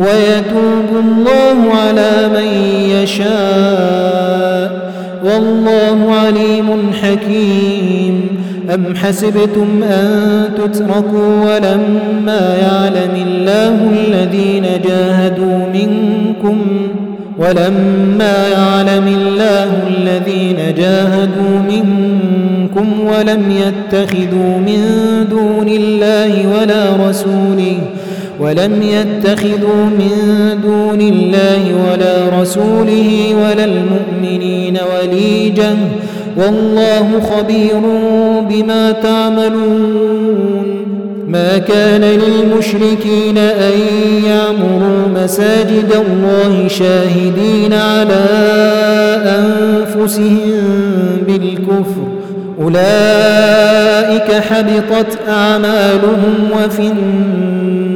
ويتوب الله على من يشاء. والله عليم حكيم. أم حسبتم أن تتركوا ولما يعلم الله الذين جاهدوا منكم ولما يعلم الله الذين جاهدوا منكم ولم يتخذوا من دون الله ولا رسوله ولم يتخذوا من دون الله ولا رسوله ولا المؤمنين وليجا والله خبير بما تعملون. ما كان للمشركين أن يعمروا مساجد الله شاهدين على أنفسهم بالكفر. أولئك حبطت أعمالهم وفي النار.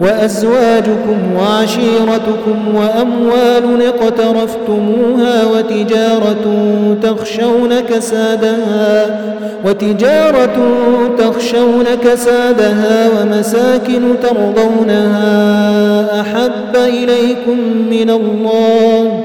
وأزواجكم وعشيرتكم وأموال اقترفتموها وتجارة تخشون كسادها وتجارة تخشون كسادها ومساكن ترضونها أحب إليكم من الله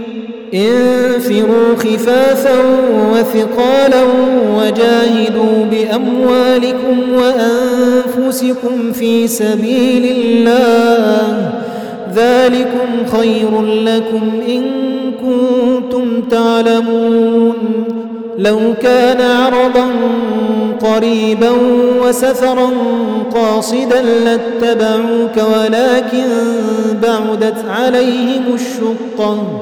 انفروا خفافا وثقالا وجاهدوا بأموالكم وأنفسكم في سبيل الله ذلكم خير لكم إن كنتم تعلمون لو كان عرضا قريبا وسفرا قاصدا لاتبعوك ولكن بعدت عليهم الشقة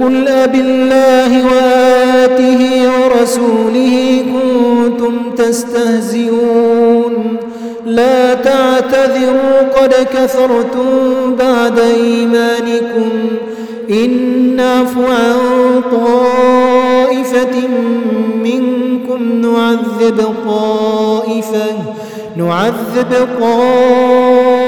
قل أب الله وآياته ورسوله كنتم تستهزئون. لا تعتذروا قد كفرتم بعد إيمانكم. إن نعف عن طائفة منكم نعذب طائفة نعذب طائفة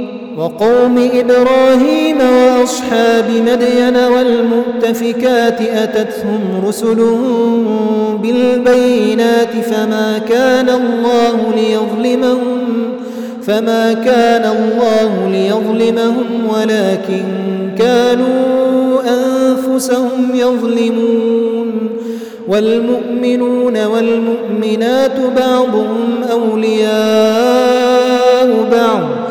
وقوم إبراهيم وأصحاب مدين والمؤتفكات أتتهم رسلهم بالبينات فما كان الله ليظلمهم فما كان الله ليظلمهم ولكن كانوا أنفسهم يظلمون والمؤمنون والمؤمنات بعضهم أولياء بعض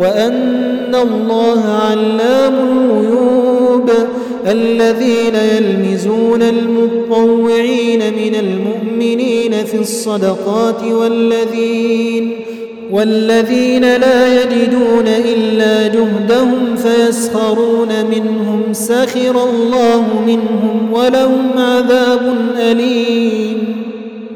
وأن الله علام الغيوب. الذين يلمزون المطوعين من المؤمنين في الصدقات والذين والذين لا يجدون إلا جهدهم فيسخرون منهم سخر الله منهم ولهم عذاب أليم.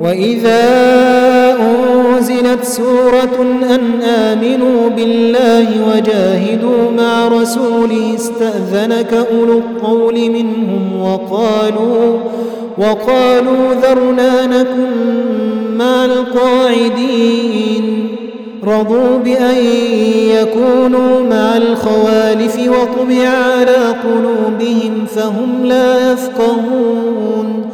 وإذا أنزلت سورة أن آمنوا بالله وجاهدوا مع رسوله استأذنك أولو الطول منهم وقالوا وقالوا ذرنا نكن مع القاعدين. رضوا بأن يكونوا مع الخوالف وطبع على قلوبهم فهم لا يفقهون.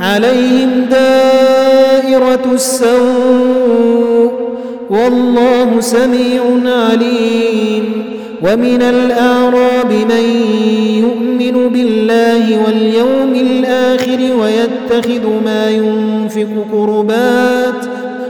عليهم دائرة السوء والله سميع عليم ومن الأعراب من يؤمن بالله واليوم الآخر ويتخذ ما ينفق قربات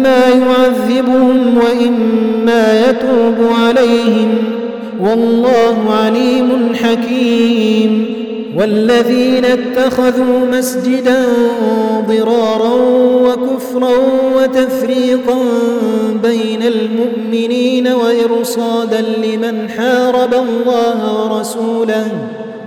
إما يعذبهم وإما يتوب عليهم والله عليم حكيم والذين اتخذوا مسجدا ضرارا وكفرا وتفريقا بين المؤمنين وإرصادا لمن حارب الله ورسوله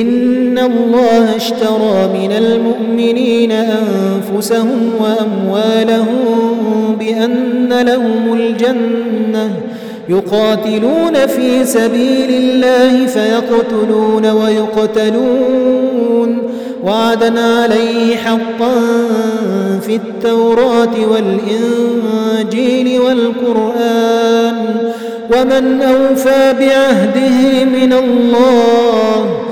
إن الله اشترى من المؤمنين أنفسهم وأموالهم بأن لهم الجنة يقاتلون في سبيل الله فيقتلون ويقتلون وعدا عليه حقا في التوراة والإنجيل والقرآن ومن أوفى بعهده من الله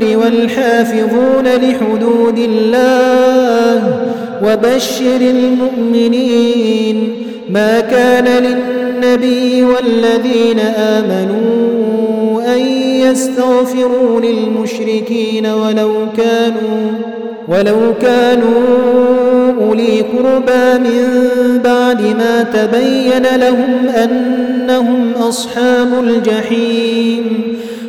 والحافظون لحدود الله وبشر المؤمنين ما كان للنبي والذين آمنوا أن يستغفروا للمشركين ولو كانوا ولو كانوا أولي قربى من بعد ما تبين لهم أنهم أصحاب الجحيم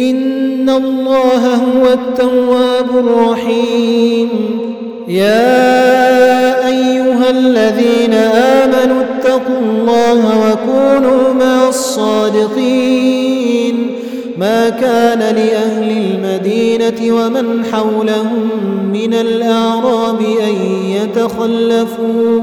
إن الله هو التواب الرحيم. يا أيها الذين آمنوا اتقوا الله وكونوا مع الصادقين. ما كان لأهل المدينة ومن حولهم من الأعراب أن يتخلفوا.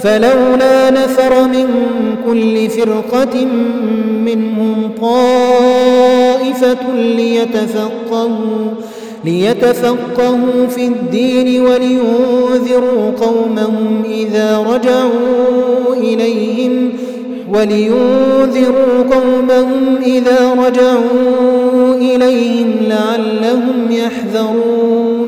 فلولا نفر من كل فرقة منهم طائفة ليتفقهوا ليتفقهوا في الدين ولينذروا قومهم إذا رجعوا إليهم ولينذروا قومهم إذا رجعوا إليهم لعلهم يحذرون.